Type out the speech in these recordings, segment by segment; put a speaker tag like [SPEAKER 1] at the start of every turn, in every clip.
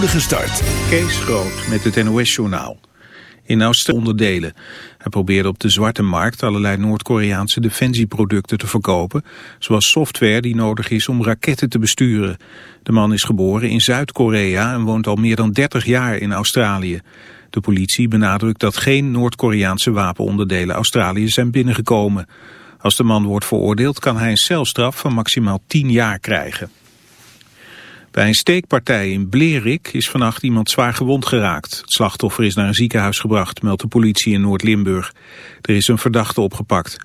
[SPEAKER 1] spoedige start.
[SPEAKER 2] Kees Groot met het NOS-journaal. In Australië onderdelen. Hij probeerde op de zwarte markt allerlei Noord-Koreaanse defensieproducten te verkopen, zoals software die nodig is om raketten te besturen. De man is geboren in Zuid-Korea en woont al meer dan 30 jaar in Australië. De politie benadrukt dat geen Noord-Koreaanse wapenonderdelen Australië zijn binnengekomen. Als de man wordt veroordeeld kan hij een celstraf van maximaal 10 jaar krijgen. Bij een steekpartij in Blerik is vannacht iemand zwaar gewond geraakt. Het slachtoffer is naar een ziekenhuis gebracht, meldt de politie in Noord-Limburg. Er is een verdachte opgepakt.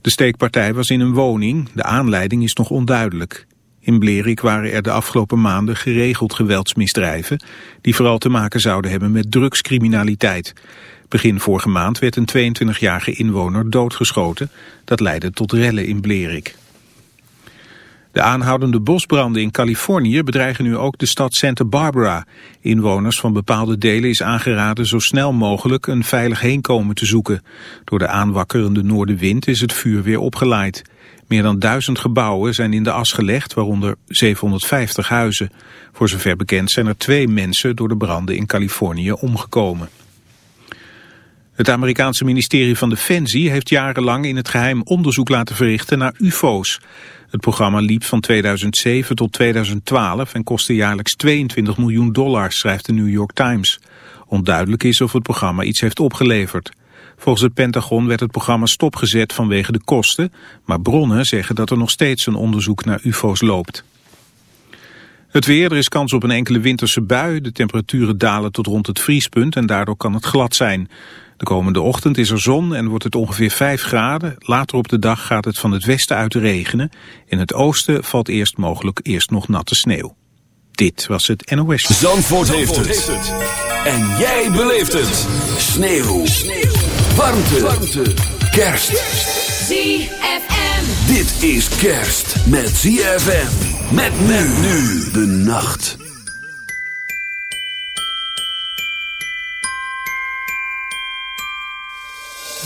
[SPEAKER 2] De steekpartij was in een woning. De aanleiding is nog onduidelijk. In Blerik waren er de afgelopen maanden geregeld geweldsmisdrijven... die vooral te maken zouden hebben met drugscriminaliteit. Begin vorige maand werd een 22-jarige inwoner doodgeschoten. Dat leidde tot rellen in Blerik. De aanhoudende bosbranden in Californië bedreigen nu ook de stad Santa Barbara. Inwoners van bepaalde delen is aangeraden zo snel mogelijk een veilig heenkomen te zoeken. Door de aanwakkerende noordenwind is het vuur weer opgeleid. Meer dan duizend gebouwen zijn in de as gelegd, waaronder 750 huizen. Voor zover bekend zijn er twee mensen door de branden in Californië omgekomen. Het Amerikaanse ministerie van Defensie heeft jarenlang in het geheim onderzoek laten verrichten naar ufo's. Het programma liep van 2007 tot 2012 en kostte jaarlijks 22 miljoen dollar, schrijft de New York Times. Onduidelijk is of het programma iets heeft opgeleverd. Volgens het Pentagon werd het programma stopgezet vanwege de kosten, maar bronnen zeggen dat er nog steeds een onderzoek naar ufo's loopt. Het weer, er is kans op een enkele winterse bui. De temperaturen dalen tot rond het vriespunt en daardoor kan het glad zijn. De komende ochtend is er zon en wordt het ongeveer 5 graden. Later op de dag gaat het van het westen uit regenen. In het oosten valt eerst mogelijk eerst nog natte sneeuw. Dit was het NOS.
[SPEAKER 1] Zandvoort, heeft, het. En jij beleeft het. Sneeuw. sneeuw. Warmte. Warmte. Kerst.
[SPEAKER 3] ZFM.
[SPEAKER 1] Dit is kerst met ZFM. Met men nu de nacht.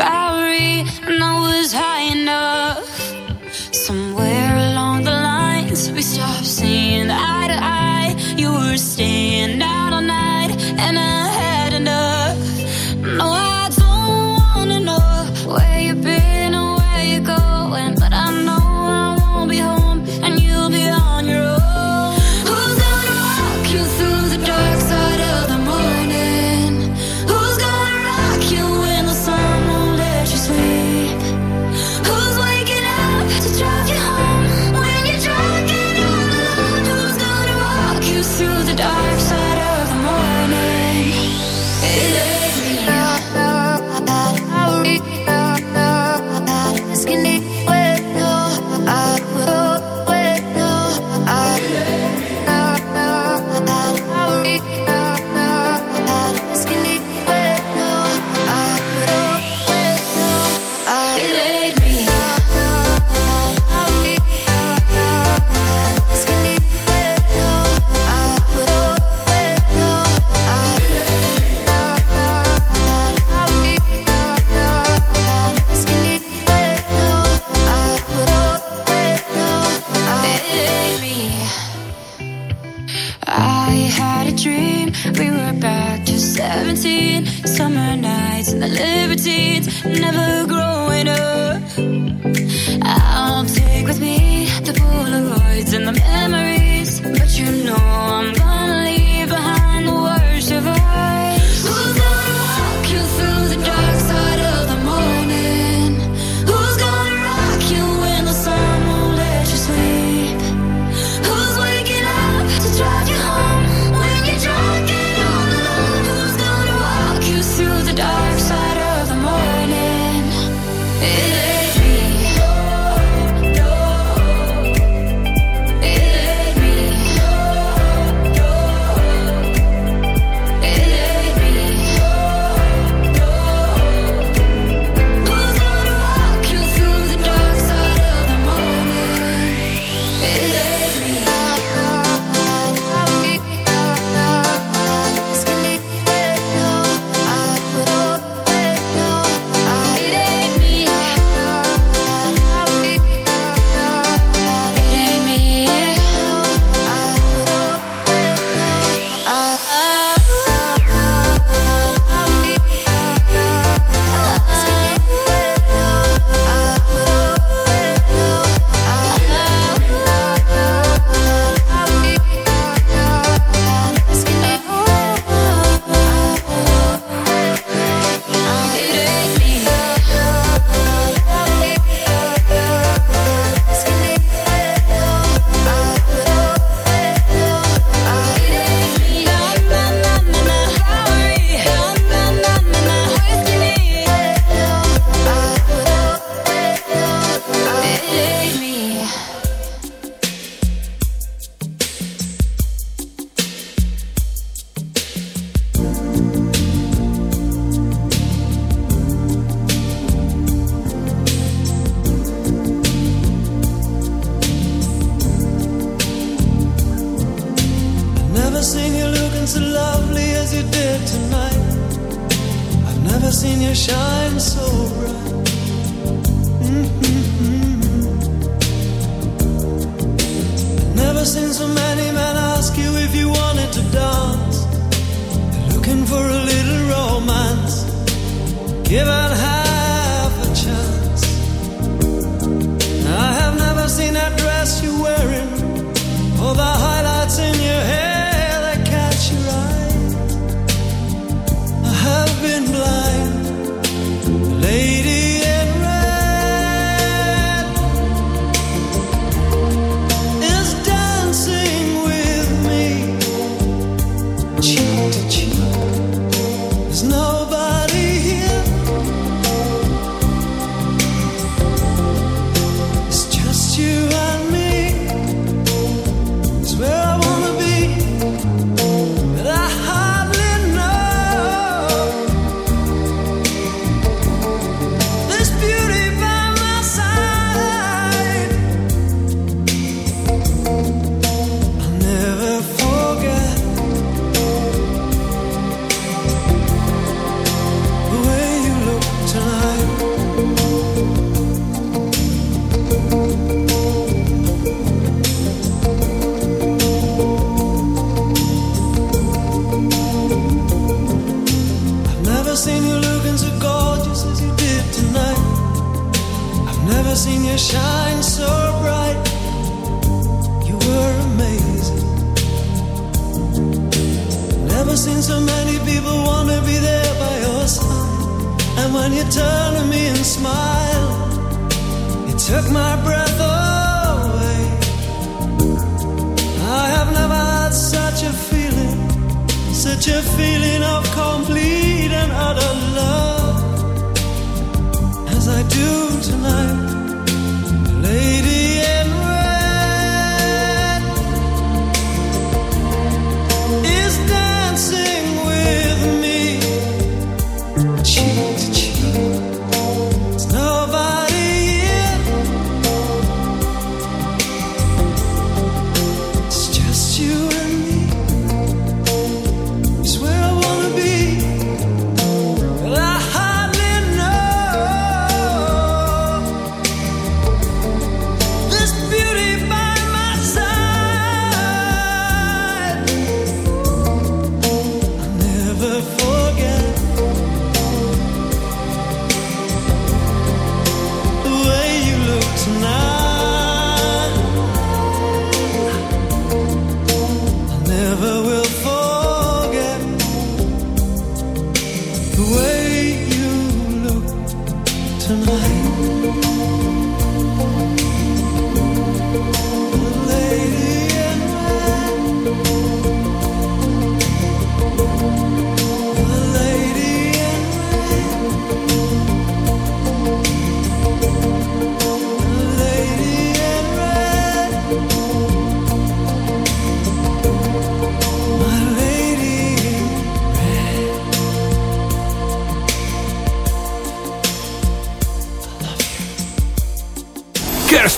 [SPEAKER 4] about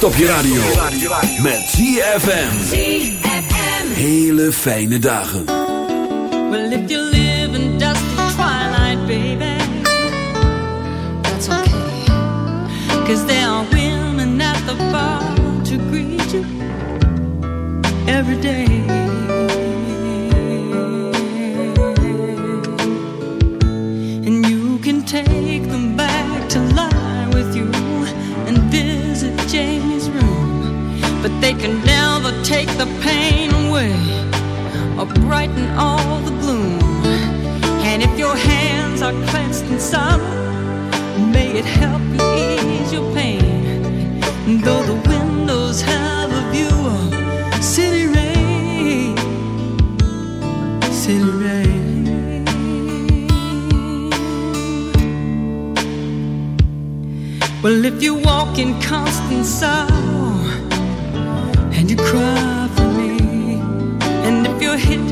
[SPEAKER 1] kerst op je radio. Met ZFM. Hele fijne dagen.
[SPEAKER 5] Sorrow, may it help you ease your pain. Though the windows have a view of city rain, city rain. Well, if you walk in constant sorrow and you cry for me, and if you're hit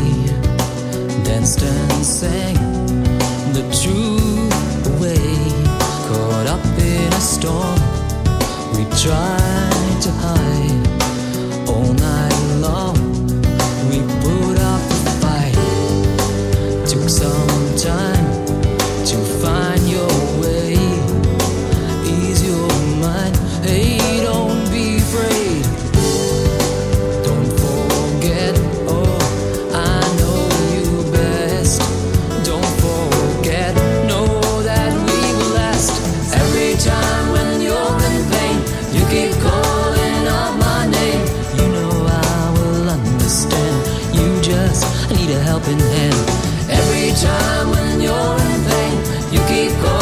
[SPEAKER 4] Sang the truth away. Caught up in a storm. We tried to hide just need a helping hand. Every time when you're in pain, you keep calling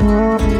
[SPEAKER 4] Thank.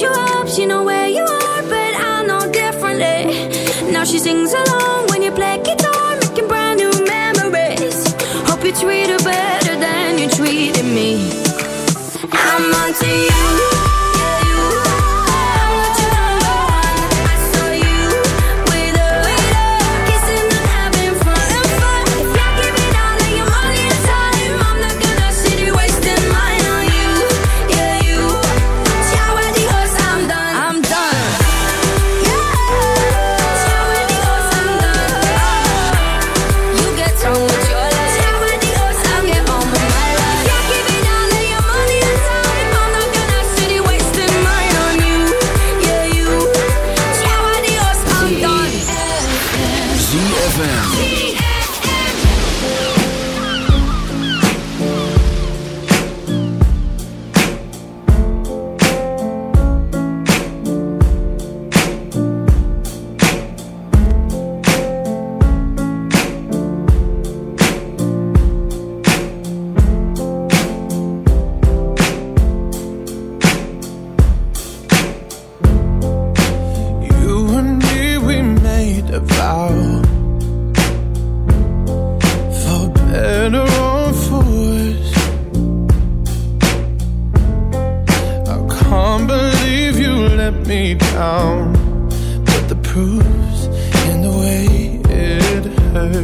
[SPEAKER 4] You
[SPEAKER 6] up,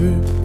[SPEAKER 6] dönüp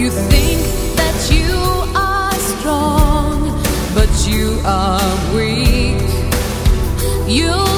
[SPEAKER 6] you
[SPEAKER 7] think
[SPEAKER 4] that you are strong, but you are weak. You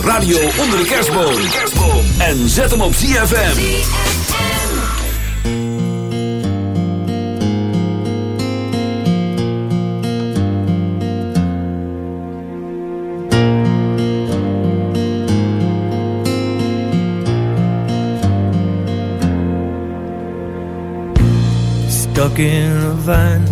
[SPEAKER 1] radio onder de kerstboom. En zet hem op ZFM.
[SPEAKER 8] Stuck in a van.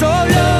[SPEAKER 8] so long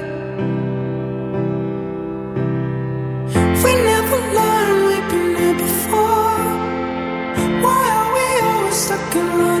[SPEAKER 9] stuck in love.